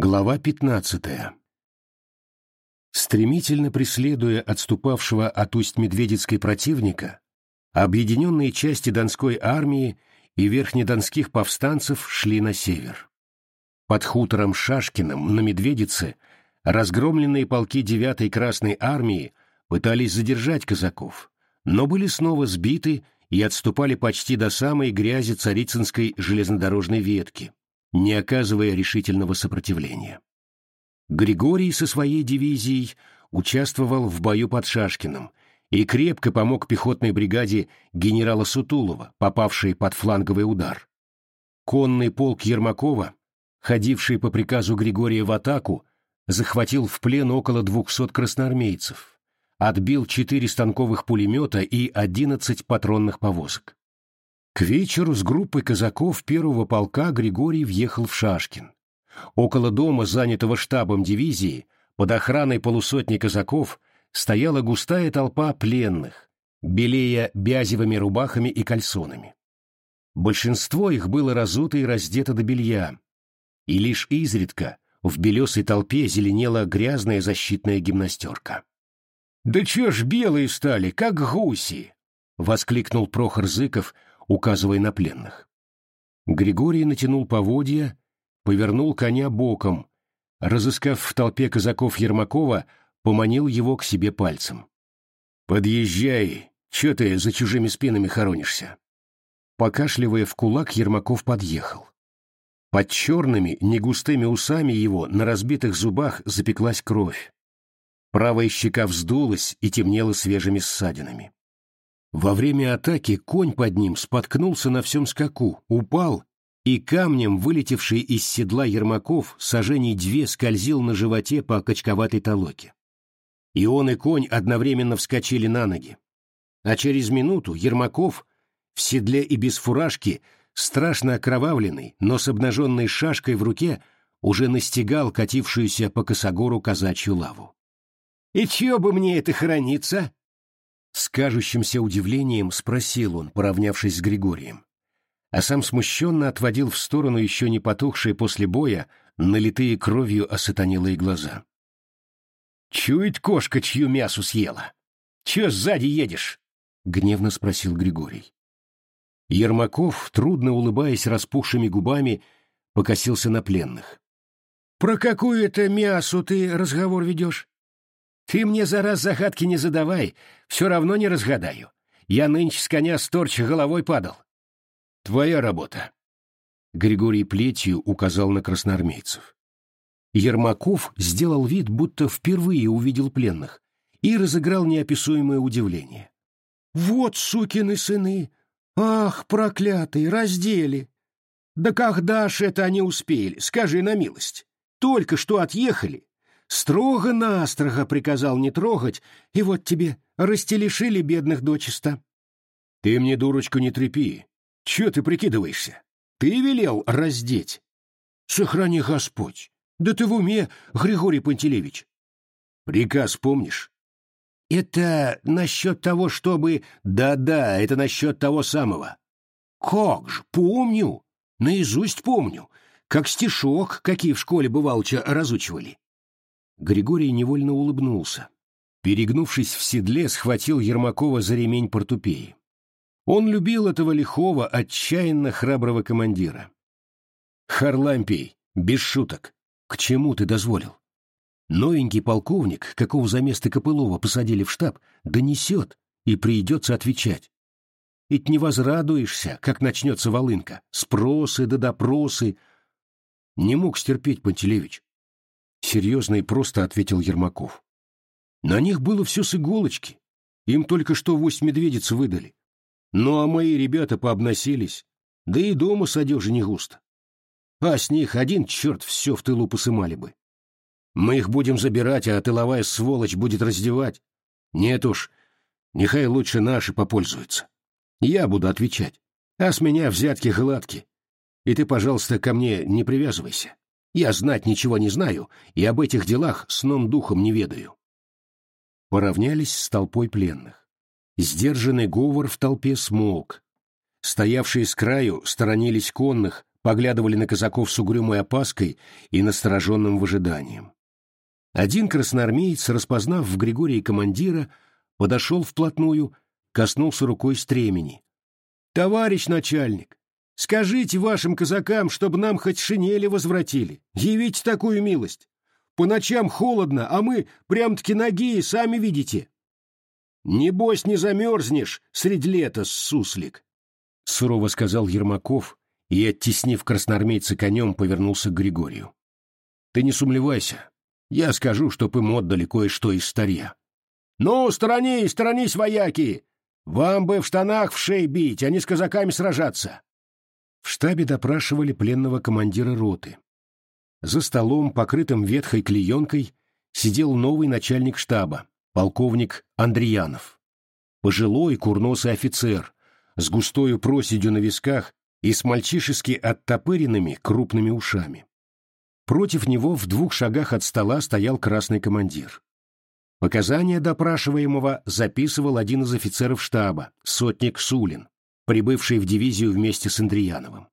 Глава 15. Стремительно преследуя отступавшего от Усть-Медведицкой противника, объединенные части Донской армии и верхнедонских повстанцев шли на север. Под хутором Шашкиным на Медведице разгромленные полки 9-й Красной армии пытались задержать казаков, но были снова сбиты и отступали почти до самой грязи Царицынской железнодорожной ветки, не оказывая решительного сопротивления. Григорий со своей дивизией участвовал в бою под Шашкиным и крепко помог пехотной бригаде генерала Сутулова, попавшей под фланговый удар. Конный полк Ермакова, ходивший по приказу Григория в атаку, захватил в плен около 200 красноармейцев, отбил четыре станковых пулемета и 11 патронных повозок. К вечеру с группой казаков первого полка Григорий въехал в Шашкин. Около дома, занятого штабом дивизии, под охраной полусотни казаков, стояла густая толпа пленных, белея бязевыми рубахами и кальсонами. Большинство их было разуто и раздето до белья, и лишь изредка в белесой толпе зеленела грязная защитная гимнастерка. «Да чё ж белые стали, как гуси!» — воскликнул Прохор Зыков, указывая на пленных. Григорий натянул поводья, повернул коня боком, разыскав в толпе казаков Ермакова, поманил его к себе пальцем. «Подъезжай, чё ты за чужими спинами хоронишься?» Покашливая в кулак, Ермаков подъехал. Под черными, негустыми усами его на разбитых зубах запеклась кровь. Правая щека вздулась и темнела свежими ссадинами. Во время атаки конь под ним споткнулся на всем скаку, упал, и камнем, вылетевший из седла Ермаков, сажений две скользил на животе по качковатой толоке. И он и конь одновременно вскочили на ноги. А через минуту Ермаков, в седле и без фуражки, страшно окровавленный, но с обнаженной шашкой в руке, уже настигал катившуюся по косогору казачью лаву. «И чего бы мне это храниться?» С кажущимся удивлением спросил он, поравнявшись с Григорием. А сам смущенно отводил в сторону еще не потухшие после боя, налитые кровью осатанелые глаза. «Чует кошка, чью мясу съела? Че сзади едешь?» — гневно спросил Григорий. Ермаков, трудно улыбаясь распухшими губами, покосился на пленных. «Про какую это мясу ты разговор ведешь? Ты мне за раз загадки не задавай, все равно не разгадаю. Я нынче с коня сторч головой падал. Твоя работа. Григорий плетью указал на красноармейцев. Ермаков сделал вид, будто впервые увидел пленных, и разыграл неописуемое удивление. «Вот сукины сыны! Ах, проклятые, раздели! Да когда ж это они успели, скажи на милость? Только что отъехали, Строго-настрого приказал не трогать, и вот тебе растелешили бедных дочисто. Ты мне, дурочку, не трепи. Че ты прикидываешься? Ты велел раздеть. Сохрани Господь. Да ты в уме, Григорий Пантелеевич. Приказ помнишь? Это насчет того, чтобы... Да-да, это насчет того самого. Как же, помню. Наизусть помню. Как стишок, какие в школе бывалча разучивали. Григорий невольно улыбнулся. Перегнувшись в седле, схватил Ермакова за ремень портупеи. Он любил этого лихого, отчаянно храброго командира. «Харлампий, без шуток, к чему ты дозволил? Новенький полковник, какого за место Копылова посадили в штаб, донесет, и придется отвечать. Ведь не возрадуешься, как начнется волынка, спросы да допросы. Не мог стерпеть Пантелеевич. — серьезно и просто ответил Ермаков. «На них было все с иголочки. Им только что вось медведицы выдали. Ну а мои ребята пообносились. Да и дома с одежи не густо. А с них один черт все в тылу посымали бы. Мы их будем забирать, а тыловая сволочь будет раздевать. Нет уж, нехай лучше наши попользуются. Я буду отвечать. А с меня взятки гладки. И ты, пожалуйста, ко мне не привязывайся. Я знать ничего не знаю и об этих делах сном духом не ведаю. Поравнялись с толпой пленных. Сдержанный говор в толпе смолк. Стоявшие с краю сторонились конных, поглядывали на казаков с угрюмой опаской и настороженным выжиданием. Один красноармеец, распознав в Григории командира, подошел вплотную, коснулся рукой стремени. «Товарищ начальник, скажите вашим казакам, чтобы нам хоть шинели возвратили. Явите такую милость. По ночам холодно, а мы прям-таки ноги, сами видите». «Небось не замерзнешь средь лета, суслик», — сурово сказал Ермаков и, оттеснив красноармейца конем, повернулся к Григорию. «Ты не сумлевайся, я скажу, чтоб им отдали кое-что из старья. «Ну, сторонись, сторонись, вояки! Вам бы в штанах в шей бить, а не с казаками сражаться!» В штабе допрашивали пленного командира роты. За столом, покрытым ветхой клеенкой, сидел новый начальник штаба, полковник Андреянов. Пожилой курносый офицер, с густою проседью на висках и с мальчишески оттопыренными крупными ушами. Против него в двух шагах от стола стоял красный командир. Показания допрашиваемого записывал один из офицеров штаба, сотник Сулин, прибывший в дивизию вместе с Андреяновым.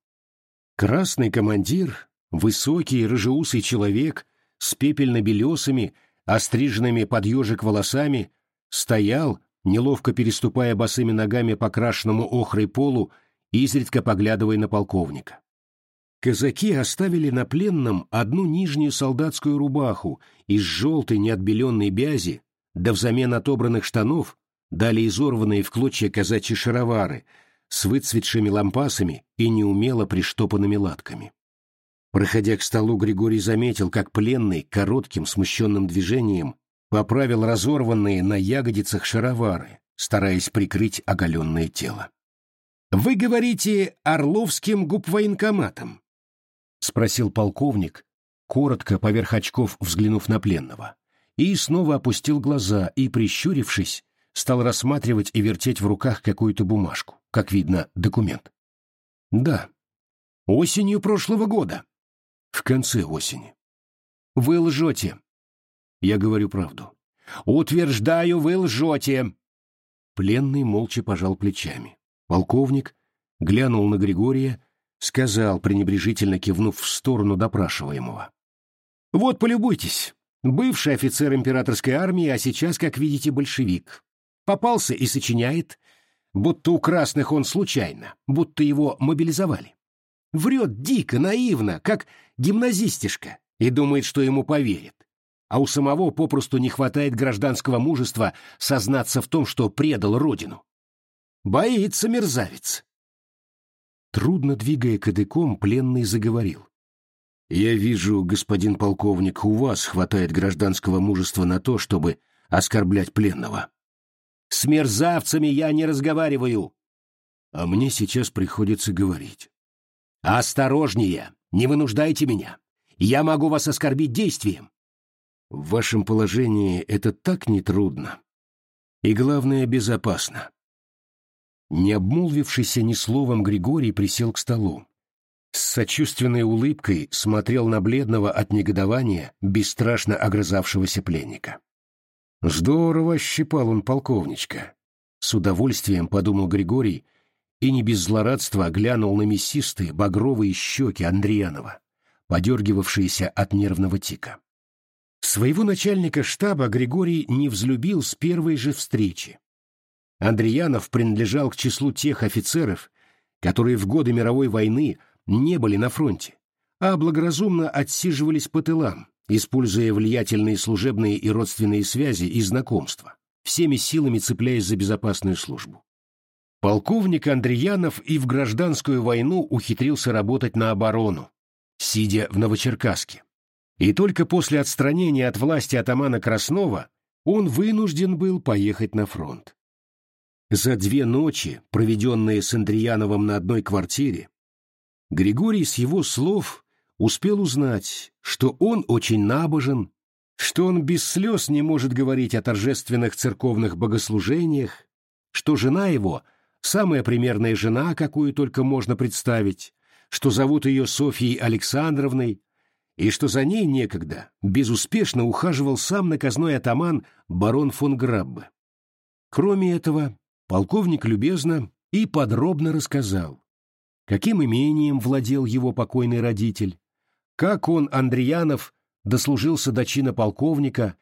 Красный командир, высокий рыжеусый человек с пепельно-белесыми, остриженными под ежик волосами, стоял, неловко переступая босыми ногами по крашенному охрой полу, изредка поглядывая на полковника. Казаки оставили на пленном одну нижнюю солдатскую рубаху из желтой неотбеленной бязи, да взамен отобранных штанов дали изорванные в клочья казачьи шаровары с выцветшими лампасами и неумело приштопанными латками. Проходя к столу, Григорий заметил, как пленный коротким смущенным движением поправил разорванные на ягодицах шаровары, стараясь прикрыть оголенное тело. «Вы говорите Орловским губвоенкоматом?» — спросил полковник, коротко поверх очков взглянув на пленного, и снова опустил глаза и, прищурившись, стал рассматривать и вертеть в руках какую-то бумажку, как видно, документ. «Да, осенью прошлого года. В конце осени. Вы лжете». Я говорю правду. «Утверждаю, вы лжете!» Пленный молча пожал плечами. Полковник глянул на Григория сказал, пренебрежительно кивнув в сторону допрашиваемого. «Вот, полюбуйтесь. Бывший офицер императорской армии, а сейчас, как видите, большевик. Попался и сочиняет, будто у красных он случайно, будто его мобилизовали. Врет дико, наивно, как гимназистишка, и думает, что ему поверят. А у самого попросту не хватает гражданского мужества сознаться в том, что предал родину. Боится мерзавец. Трудно двигая кадыком, пленный заговорил. «Я вижу, господин полковник, у вас хватает гражданского мужества на то, чтобы оскорблять пленного». «С мерзавцами я не разговариваю!» «А мне сейчас приходится говорить». «Осторожнее! Не вынуждайте меня! Я могу вас оскорбить действием!» «В вашем положении это так нетрудно. И, главное, безопасно. Не обмолвившийся ни словом Григорий присел к столу. С сочувственной улыбкой смотрел на бледного от негодования, бесстрашно огрызавшегося пленника. «Здорово щипал он полковничка», — с удовольствием подумал Григорий и не без злорадства глянул на мясистые багровые щеки Андриянова, подергивавшиеся от нервного тика. Своего начальника штаба Григорий не взлюбил с первой же встречи. Андреянов принадлежал к числу тех офицеров, которые в годы мировой войны не были на фронте, а благоразумно отсиживались по тылам, используя влиятельные служебные и родственные связи и знакомства, всеми силами цепляясь за безопасную службу. Полковник Андреянов и в гражданскую войну ухитрился работать на оборону, сидя в Новочеркасске. И только после отстранения от власти атамана Краснова он вынужден был поехать на фронт. За две ночи, проведенные с Андреяновым на одной квартире, Григорий с его слов успел узнать, что он очень набожен, что он без слез не может говорить о торжественных церковных богослужениях, что жена его — самая примерная жена, какую только можно представить, что зовут ее Софьей Александровной, и что за ней некогда безуспешно ухаживал сам наказной атаман барон фон Граббе. Кроме этого, полковник любезно и подробно рассказал, каким имением владел его покойный родитель, как он, Андреянов, дослужился до чина полковника,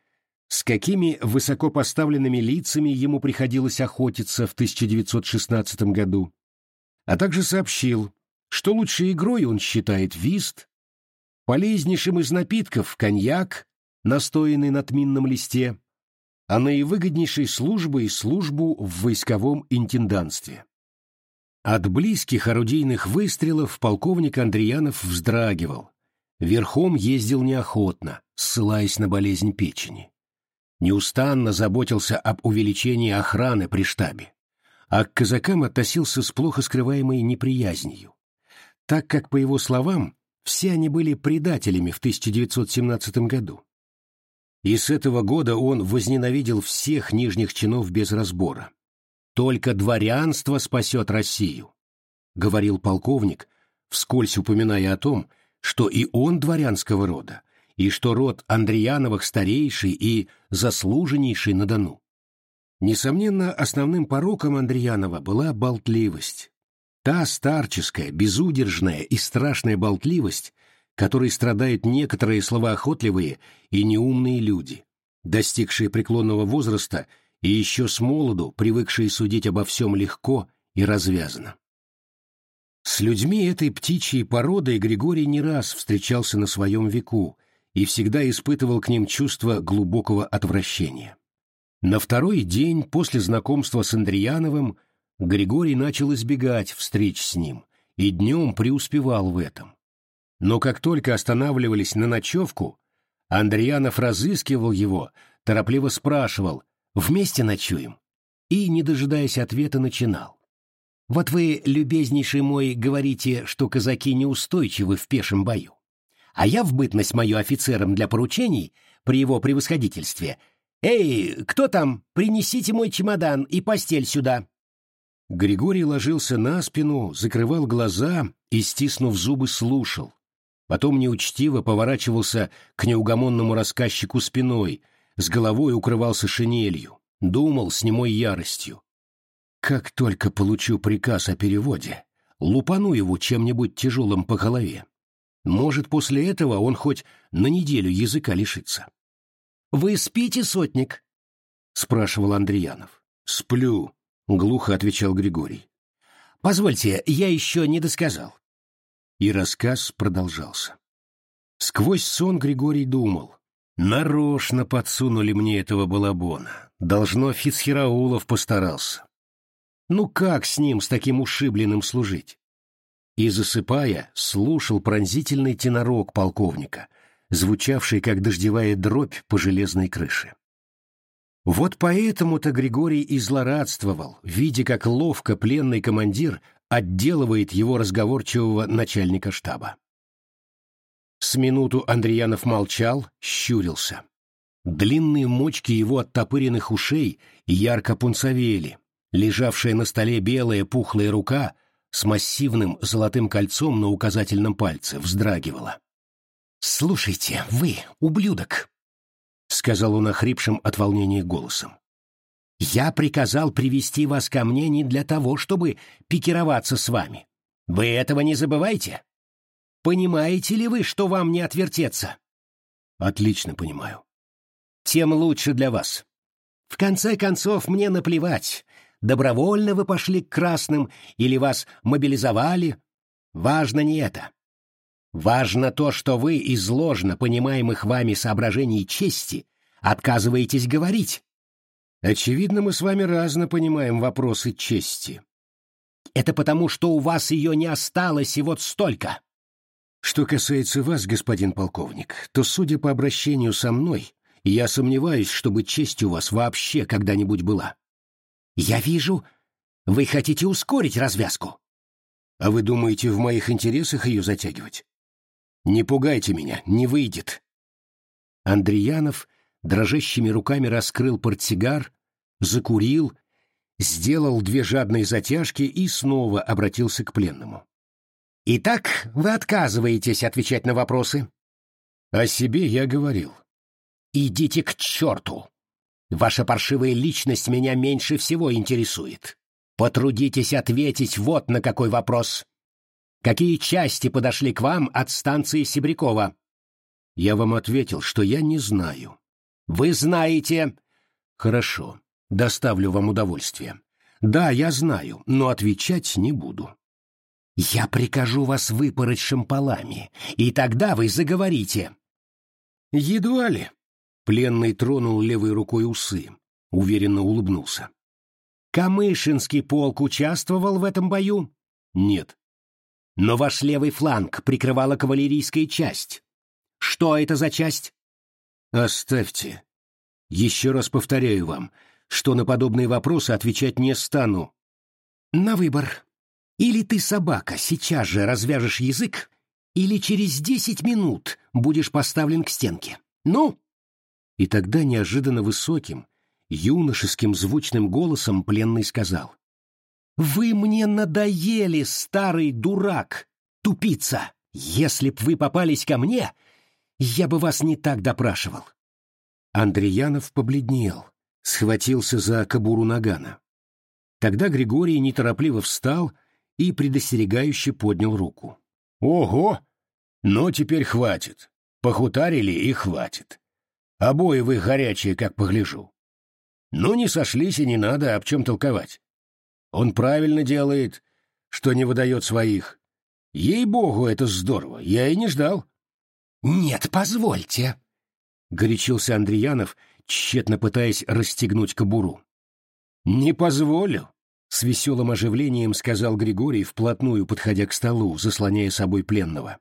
с какими высокопоставленными лицами ему приходилось охотиться в 1916 году, а также сообщил, что лучшей игрой он считает вист, полезнейшим из напитков — коньяк, настоянный на тминном листе, а наивыгоднейшей службой — службу в войсковом интендантстве. От близких орудийных выстрелов полковник Андреянов вздрагивал, верхом ездил неохотно, ссылаясь на болезнь печени. Неустанно заботился об увеличении охраны при штабе, а к казакам относился с плохо скрываемой неприязнью так как, по его словам, все они были предателями в 1917 году. И с этого года он возненавидел всех нижних чинов без разбора. «Только дворянство спасет Россию», — говорил полковник, вскользь упоминая о том, что и он дворянского рода, и что род Андреяновых старейший и заслуженнейший на Дону. Несомненно, основным пороком Андреянова была болтливость, Та старческая, безудержная и страшная болтливость, которой страдают некоторые словоохотливые и неумные люди, достигшие преклонного возраста и еще с молоду привыкшие судить обо всем легко и развязно. С людьми этой птичьей породы Григорий не раз встречался на своем веку и всегда испытывал к ним чувство глубокого отвращения. На второй день после знакомства с Андреяновым Григорий начал избегать встреч с ним и днем преуспевал в этом. Но как только останавливались на ночевку, Андреянов разыскивал его, торопливо спрашивал «Вместе ночуем?» и, не дожидаясь ответа, начинал. «Вот вы, любезнейший мой, говорите, что казаки неустойчивы в пешем бою. А я в бытность мою офицером для поручений при его превосходительстве. Эй, кто там? Принесите мой чемодан и постель сюда!» Григорий ложился на спину, закрывал глаза и, стиснув зубы, слушал. Потом неучтиво поворачивался к неугомонному рассказчику спиной, с головой укрывался шинелью, думал с немой яростью. «Как только получу приказ о переводе, лупану его чем-нибудь тяжелым по голове. Может, после этого он хоть на неделю языка лишится». «Вы спите, сотник?» — спрашивал Андреянов. «Сплю», — глухо отвечал Григорий. «Позвольте, я еще не досказал». И рассказ продолжался. Сквозь сон Григорий думал. Нарочно подсунули мне этого балабона. Должно, Фицхираулов постарался. Ну как с ним, с таким ушибленным, служить? И, засыпая, слушал пронзительный тенорок полковника, звучавший, как дождевая дробь по железной крыше. Вот поэтому-то Григорий и злорадствовал, видя, как ловко пленный командир отделывает его разговорчивого начальника штаба. С минуту Андреянов молчал, щурился. Длинные мочки его оттопыренных ушей ярко пунцовели, лежавшая на столе белая пухлая рука с массивным золотым кольцом на указательном пальце вздрагивала. «Слушайте, вы, ублюдок!» — сказал он охрипшим от волнения голосом. «Я приказал привести вас ко мне не для того, чтобы пикироваться с вами. Вы этого не забывайте. Понимаете ли вы, что вам не отвертеться?» «Отлично понимаю». «Тем лучше для вас. В конце концов, мне наплевать, добровольно вы пошли к красным или вас мобилизовали. Важно не это. Важно то, что вы из ложно понимаемых вами соображений чести отказываетесь говорить. Очевидно, мы с вами разно понимаем вопросы чести. Это потому, что у вас ее не осталось и вот столько. Что касается вас, господин полковник, то, судя по обращению со мной, я сомневаюсь, чтобы честь у вас вообще когда-нибудь была. Я вижу, вы хотите ускорить развязку. А вы думаете, в моих интересах ее затягивать? Не пугайте меня, не выйдет. Андреянов дрожащими руками раскрыл портсигар, закурил, сделал две жадные затяжки и снова обратился к пленному. «Итак, вы отказываетесь отвечать на вопросы?» «О себе я говорил». «Идите к черту! Ваша паршивая личность меня меньше всего интересует. Потрудитесь ответить вот на какой вопрос. Какие части подошли к вам от станции Сибрякова? Я вам ответил, что я не знаю. Вы знаете. Хорошо, доставлю вам удовольствие. Да, я знаю, но отвечать не буду. Я прикажу вас выпороть шампалами, и тогда вы заговорите. Едва ли. Пленный тронул левой рукой усы, уверенно улыбнулся. Камышинский полк участвовал в этом бою? Нет. Но ваш левый фланг прикрывала кавалерийская часть. Что это за часть? Оставьте. Еще раз повторяю вам, что на подобные вопросы отвечать не стану. На выбор. Или ты, собака, сейчас же развяжешь язык, или через десять минут будешь поставлен к стенке. Ну? И тогда неожиданно высоким, юношеским звучным голосом пленный сказал. «Вы мне надоели, старый дурак, тупица! Если б вы попались ко мне, я бы вас не так допрашивал». Андреянов побледнел, схватился за кобуру нагана. Тогда Григорий неторопливо встал и предостерегающе поднял руку. «Ого! Но теперь хватит. Похутарили и хватит. Обои вы горячие, как погляжу. Ну, не сошлись и не надо об чем толковать. Он правильно делает, что не выдает своих. Ей-богу, это здорово, я и не ждал. «Нет, позвольте», — горячился Андреянов, тщетно пытаясь расстегнуть кобуру. «Не позволю», — с веселым оживлением сказал Григорий, вплотную подходя к столу, заслоняя собой пленного.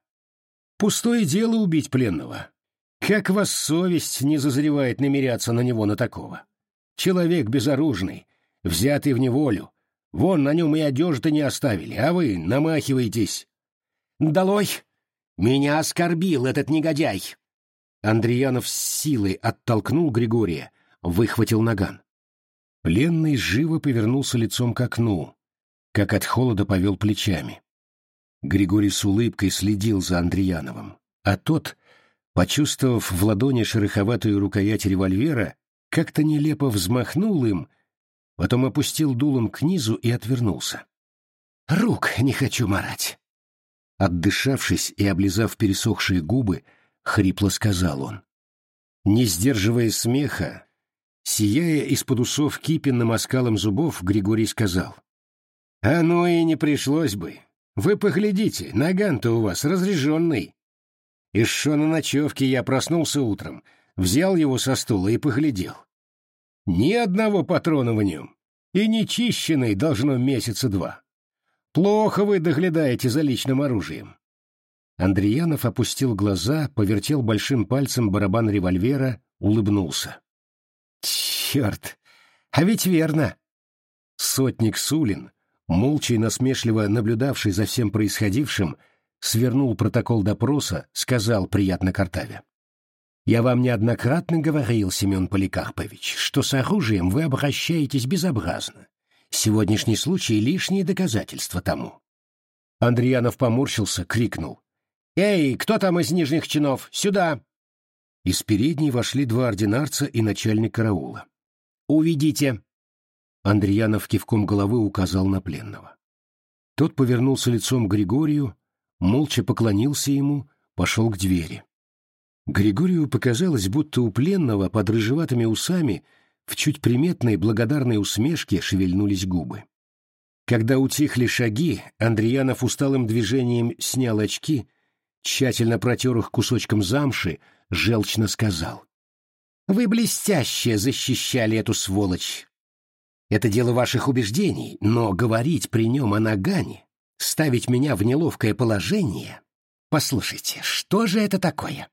«Пустое дело убить пленного. Как вас совесть не зазревает намеряться на него на такого? Человек безоружный, взятый в неволю, Вон на нем и одежды не оставили, а вы намахиваетесь. Долой! Меня оскорбил этот негодяй!» Андреянов с силой оттолкнул Григория, выхватил наган. Пленный живо повернулся лицом к окну, как от холода повел плечами. Григорий с улыбкой следил за Андреяновым, а тот, почувствовав в ладони шероховатую рукоять револьвера, как-то нелепо взмахнул им потом опустил дулом к низу и отвернулся. «Рук не хочу марать!» Отдышавшись и облизав пересохшие губы, хрипло сказал он. Не сдерживая смеха, сияя из-под усов кипенным оскалом зубов, Григорий сказал. «А ну и не пришлось бы. Вы поглядите, наган-то у вас разряженный. Шо на ночевке я проснулся утром, взял его со стула и поглядел. Ни одного патрона в нем. И нечищенный должно месяца два. Плохо вы доглядаете за личным оружием. Андреянов опустил глаза, повертел большим пальцем барабан револьвера, улыбнулся. «Черт! А ведь верно!» Сотник Сулин, молча и насмешливо наблюдавший за всем происходившим, свернул протокол допроса, сказал приятно Картаве. Я вам неоднократно говорил, Семен Поликарпович, что с оружием вы обращаетесь безобразно. Сегодняшний случай — лишние доказательства тому. Андреянов поморщился, крикнул. «Эй, кто там из нижних чинов? Сюда!» Из передней вошли два ординарца и начальник караула. «Уведите!» Андреянов кивком головы указал на пленного. Тот повернулся лицом к Григорию, молча поклонился ему, пошел к двери. Григорию показалось, будто у пленного под рыжеватыми усами в чуть приметной благодарной усмешке шевельнулись губы. Когда утихли шаги, Андреянов усталым движением снял очки, тщательно протер их кусочком замши, желчно сказал. «Вы блестяще защищали эту сволочь. Это дело ваших убеждений, но говорить при нем о нагане, ставить меня в неловкое положение... Послушайте, что же это такое?»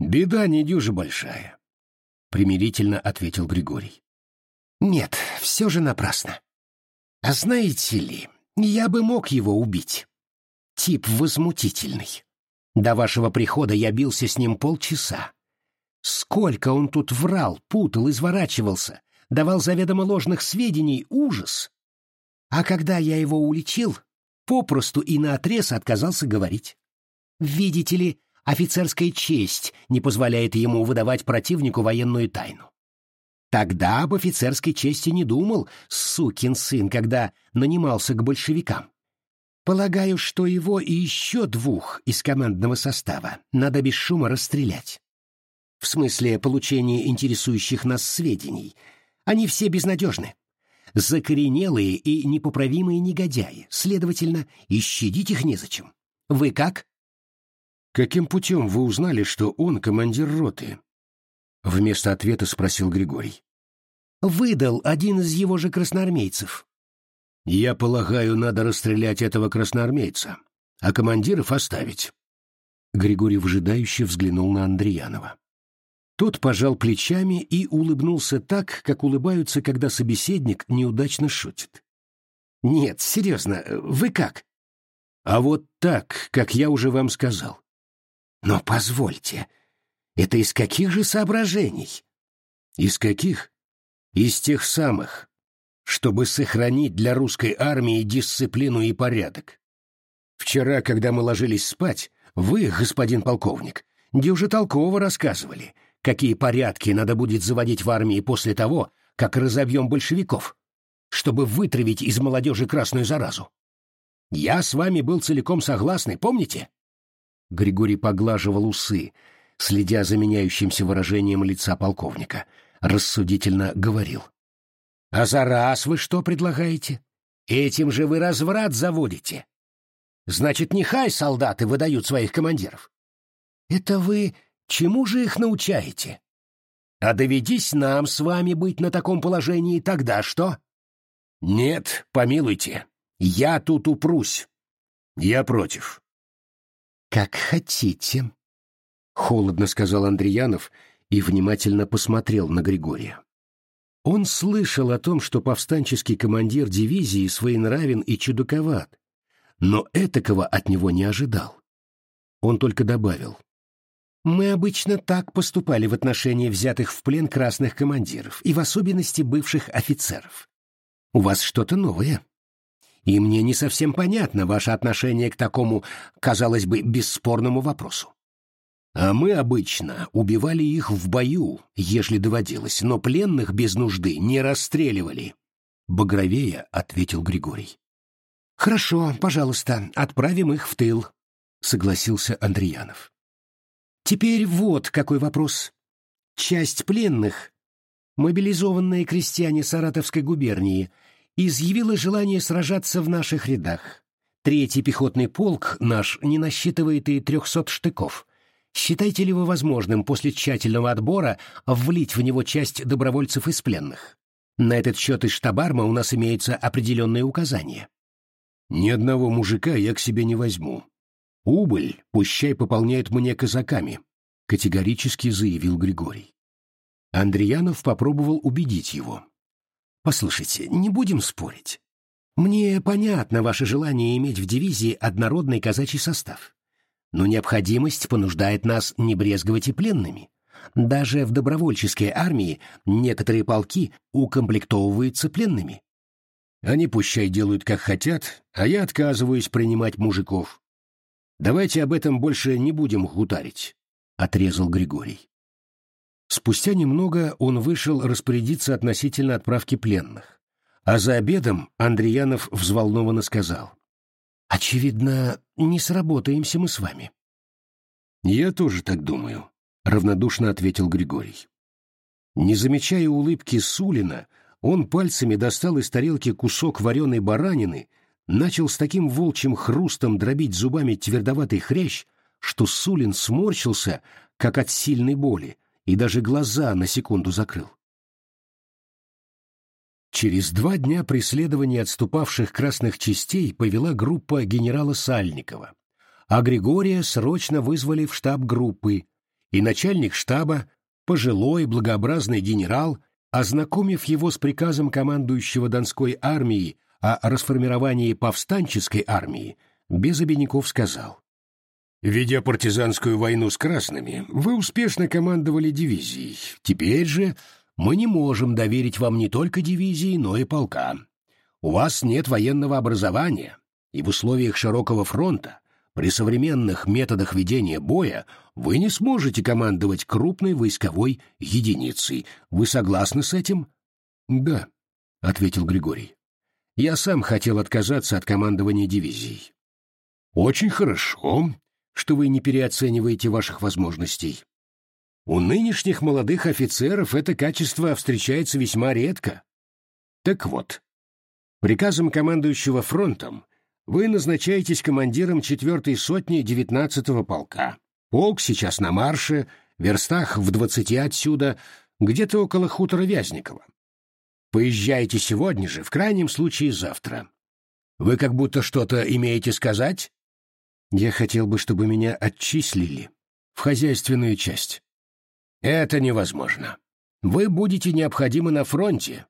«Беда не дюжа большая», — примирительно ответил Григорий. «Нет, все же напрасно. А знаете ли, я бы мог его убить. Тип возмутительный. До вашего прихода я бился с ним полчаса. Сколько он тут врал, путал, изворачивался, давал заведомо ложных сведений, ужас. А когда я его уличил, попросту и наотрез отказался говорить. Видите ли, офицерская честь не позволяет ему выдавать противнику военную тайну. Тогда об офицерской чести не думал сукин сын, когда нанимался к большевикам. Полагаю, что его и еще двух из командного состава надо без шума расстрелять. В смысле получения интересующих нас сведений. Они все безнадежны. Закоренелые и непоправимые негодяи. Следовательно, и щадить их незачем. Вы как? Каким путем вы узнали, что он командир роты? Вместо ответа спросил Григорий. Выдал один из его же красноармейцев. Я полагаю, надо расстрелять этого красноармейца, а командиров оставить. Григорий вжидающе взглянул на Андреянова. Тот пожал плечами и улыбнулся так, как улыбаются, когда собеседник неудачно шутит. «Нет, серьезно, вы как?» «А вот так, как я уже вам сказал». «Но позвольте, это из каких же соображений?» «Из каких?» «Из тех самых, чтобы сохранить для русской армии дисциплину и порядок. Вчера, когда мы ложились спать, вы, господин полковник, где уже толково рассказывали, какие порядки надо будет заводить в армии после того, как разобьем большевиков, чтобы вытравить из молодежи красную заразу. Я с вами был целиком согласный, помните? Григорий поглаживал усы, следя за меняющимся выражением лица полковника, рассудительно говорил. А за раз вы что предлагаете? Этим же вы разврат заводите. Значит, нехай солдаты выдают своих командиров. Это вы чему же их научаете? А доведись нам с вами быть на таком положении, тогда что? Нет, помилуйте, я тут упрусь. Я против. Как хотите, — холодно сказал Андреянов и внимательно посмотрел на Григория. Он слышал о том, что повстанческий командир дивизии своенравен и чудаковат, но этакого от него не ожидал. Он только добавил. «Мы обычно так поступали в отношении взятых в плен красных командиров, и в особенности бывших офицеров. У вас что-то новое. И мне не совсем понятно ваше отношение к такому, казалось бы, бесспорному вопросу. А мы обычно убивали их в бою, ежели доводилось, но пленных без нужды не расстреливали. Багровея ответил Григорий. Хорошо, пожалуйста, отправим их в тыл, согласился Андреянов. Теперь вот какой вопрос. Часть пленных, мобилизованные крестьяне Саратовской губернии, изъявила желание сражаться в наших рядах. Третий пехотный полк наш не насчитывает и трехсот штыков — Считаете ли вы возможным после тщательного отбора влить в него часть добровольцев из пленных? На этот счет из штабарма у нас имеются определенные указания. Ни одного мужика я к себе не возьму. Убыль пущай пополняет мне казаками, категорически заявил Григорий. Андреянов попробовал убедить его. Послушайте, не будем спорить. Мне понятно ваше желание иметь в дивизии однородный казачий состав но необходимость понуждает нас не брезговать и пленными. Даже в добровольческой армии некоторые полки укомплектовываются пленными. Они пущай делают как хотят, а я отказываюсь принимать мужиков. Давайте об этом больше не будем хутарить, — отрезал Григорий. Спустя немного он вышел распорядиться относительно отправки пленных. А за обедом Андреянов взволнованно сказал. Очевидно, не сработаемся мы с вами. Я тоже так думаю, равнодушно ответил Григорий. Не замечая улыбки Сулина, он пальцами достал из тарелки кусок вареной баранины, начал с таким волчьим хрустом дробить зубами твердоватый хрящ, что Сулин сморщился, как от сильной боли, и даже глаза на секунду закрыл. Через два дня преследования отступавших красных частей повела группа генерала Сальникова, а Григория срочно вызвали в штаб группы, и начальник штаба, пожилой благообразный генерал, ознакомив его с приказом командующего Донской армией о расформировании повстанческой армии, без обиняков сказал. «Ведя партизанскую войну с красными, вы успешно командовали дивизией. Теперь же мы не можем доверить вам не только дивизии, но и полка. У вас нет военного образования, и в условиях широкого фронта, при современных методах ведения боя, вы не сможете командовать крупной войсковой единицей. Вы согласны с этим? Да, ответил Григорий. Я сам хотел отказаться от командования дивизией. Очень хорошо, что вы не переоцениваете ваших возможностей. У нынешних молодых офицеров это качество встречается весьма редко. Так вот, приказом командующего фронтом вы назначаетесь командиром 4-й сотни 19-го полка. Полк сейчас на марше, верстах в двадцати отсюда, где-то около хутора Вязникова. Поезжайте сегодня же, в крайнем случае завтра. Вы как будто что-то имеете сказать? Я хотел бы, чтобы меня отчислили в хозяйственную часть. Это невозможно. Вы будете необходимы на фронте.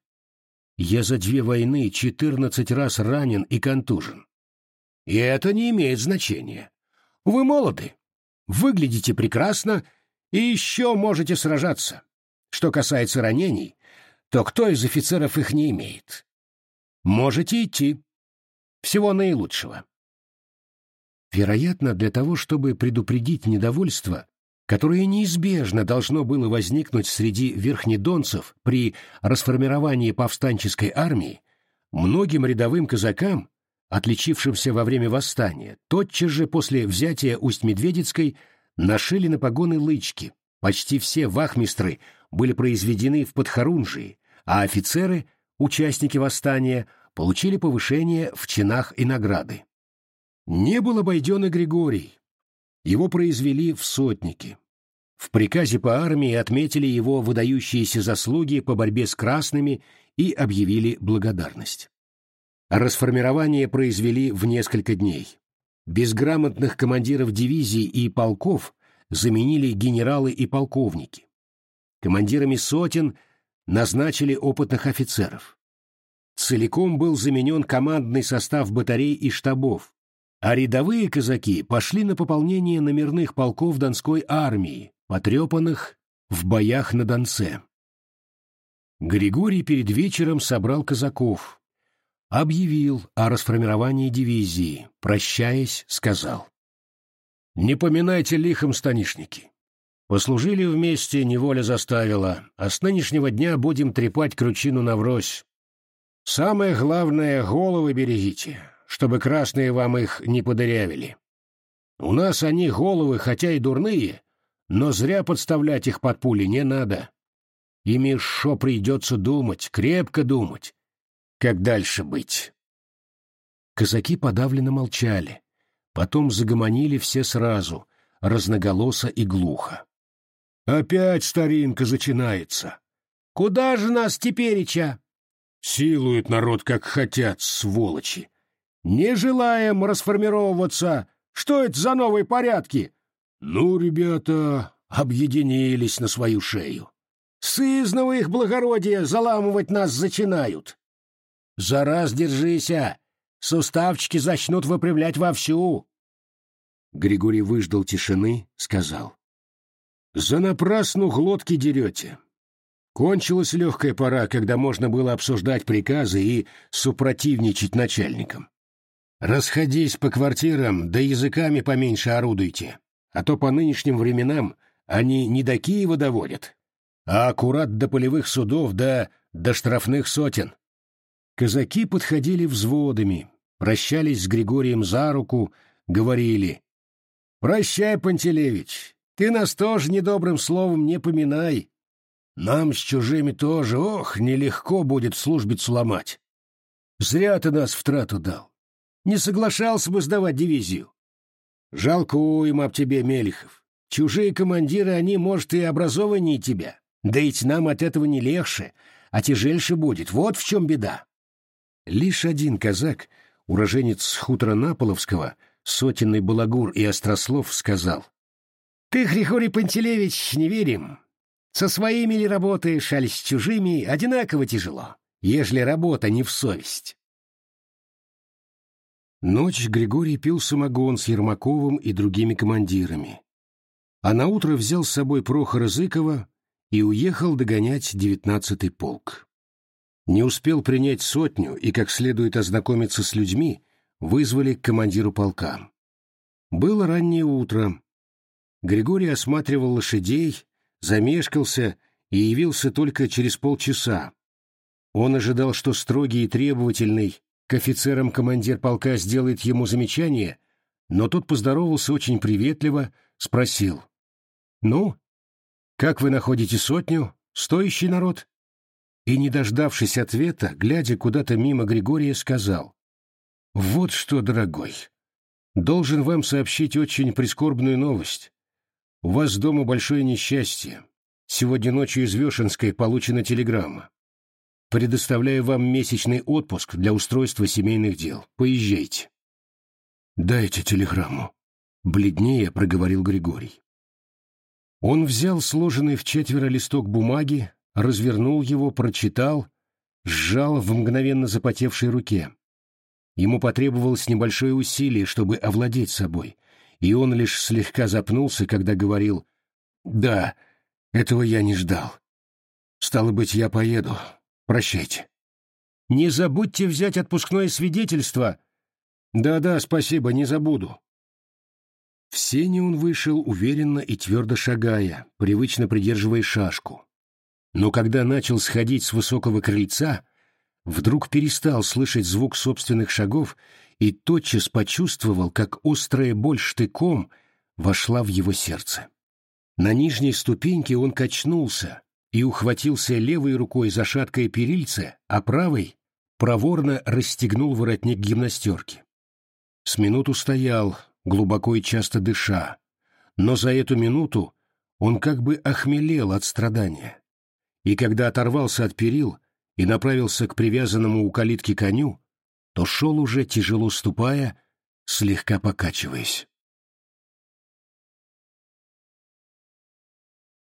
Я за две войны четырнадцать раз ранен и контужен. И это не имеет значения. Вы молоды, выглядите прекрасно и еще можете сражаться. Что касается ранений, то кто из офицеров их не имеет? Можете идти. Всего наилучшего. Вероятно, для того, чтобы предупредить недовольство, которое неизбежно должно было возникнуть среди верхнедонцев при расформировании повстанческой армии, многим рядовым казакам, отличившимся во время восстания, тотчас же после взятия Усть-Медведицкой нашили на погоны лычки. Почти все вахмистры были произведены в Подхорунжии, а офицеры, участники восстания, получили повышение в чинах и награды. Не был обойден и Григорий. Его произвели в сотники. В приказе по армии отметили его выдающиеся заслуги по борьбе с красными и объявили благодарность. Расформирование произвели в несколько дней. Безграмотных командиров дивизий и полков заменили генералы и полковники. Командирами сотен назначили опытных офицеров. Целиком был заменен командный состав батарей и штабов, а рядовые казаки пошли на пополнение номерных полков Донской армии, потрепанных в боях на Донце. Григорий перед вечером собрал казаков, объявил о расформировании дивизии, прощаясь, сказал. «Не поминайте лихом станишники. Послужили вместе, неволя заставила, а с нынешнего дня будем трепать кручину наврозь. Самое главное — головы берегите, чтобы красные вам их не подырявили. У нас они головы, хотя и дурные, но зря подставлять их под пули не надо. Ими шо придется думать, крепко думать. Как дальше быть? Казаки подавленно молчали. Потом загомонили все сразу, разноголосо и глухо. Опять старинка начинается. Куда же нас тепереча? Силуют народ, как хотят, сволочи. Не желаем расформировываться. Что это за новые порядки? Ну, ребята, объединились на свою шею. Сызново их благородие заламывать нас зачинают. За раз держися, суставчики зачнут выпрямлять вовсю. Григорий выждал тишины, сказал. За напрасну глотки дерете. Кончилась легкая пора, когда можно было обсуждать приказы и супротивничать начальникам. Расходись по квартирам, да языками поменьше орудуйте а то по нынешним временам они не до Киева доводят, а аккурат до полевых судов да до штрафных сотен. Казаки подходили взводами, прощались с Григорием за руку, говорили «Прощай, Пантелеевич, ты нас тоже недобрым словом не поминай. Нам с чужими тоже, ох, нелегко будет службицу ломать. Зря ты нас в трату дал. Не соглашался бы сдавать дивизию. Жалкуем об тебе, Мелихов. Чужие командиры, они, может, и образованнее тебя. Да ведь нам от этого не легче, а тяжельше будет. Вот в чем беда. Лишь один казак, уроженец хутора Наполовского, сотенный Балагур и Острослов, сказал. «Ты, Григорий Пантелеевич, не верим. Со своими ли работаешь, аль с чужими, одинаково тяжело, ежели работа не в совесть». Ночь Григорий пил самогон с Ермаковым и другими командирами. А наутро взял с собой Прохора Зыкова и уехал догонять девятнадцатый полк. Не успел принять сотню и как следует ознакомиться с людьми, вызвали к командиру полка. Было раннее утро. Григорий осматривал лошадей, замешкался и явился только через полчаса. Он ожидал, что строгий и требовательный к офицерам командир полка сделает ему замечание, но тот поздоровался очень приветливо, спросил. «Ну, как вы находите сотню? Стоящий народ?» И, не дождавшись ответа, глядя куда-то мимо Григория, сказал. «Вот что, дорогой, должен вам сообщить очень прискорбную новость. У вас дома большое несчастье. Сегодня ночью из Вешенской получена телеграмма. Предоставляю вам месячный отпуск для устройства семейных дел. Поезжайте. Дайте телеграмму. Бледнее проговорил Григорий. Он взял сложенный в четверо листок бумаги, развернул его, прочитал, сжал в мгновенно запотевшей руке. Ему потребовалось небольшое усилие, чтобы овладеть собой, и он лишь слегка запнулся, когда говорил «Да, этого я не ждал. Стало быть, я поеду, Прощайте. Не забудьте взять отпускное свидетельство. Да-да, спасибо, не забуду. В сене он вышел уверенно и твердо шагая, привычно придерживая шашку. Но когда начал сходить с высокого крыльца, вдруг перестал слышать звук собственных шагов и тотчас почувствовал, как острая боль штыком вошла в его сердце. На нижней ступеньке он качнулся, и ухватился левой рукой за шаткое перильце, а правой проворно расстегнул воротник гимнастерки. С минуту стоял, глубоко и часто дыша, но за эту минуту он как бы охмелел от страдания. И когда оторвался от перил и направился к привязанному у калитки коню, то шел уже тяжело ступая, слегка покачиваясь.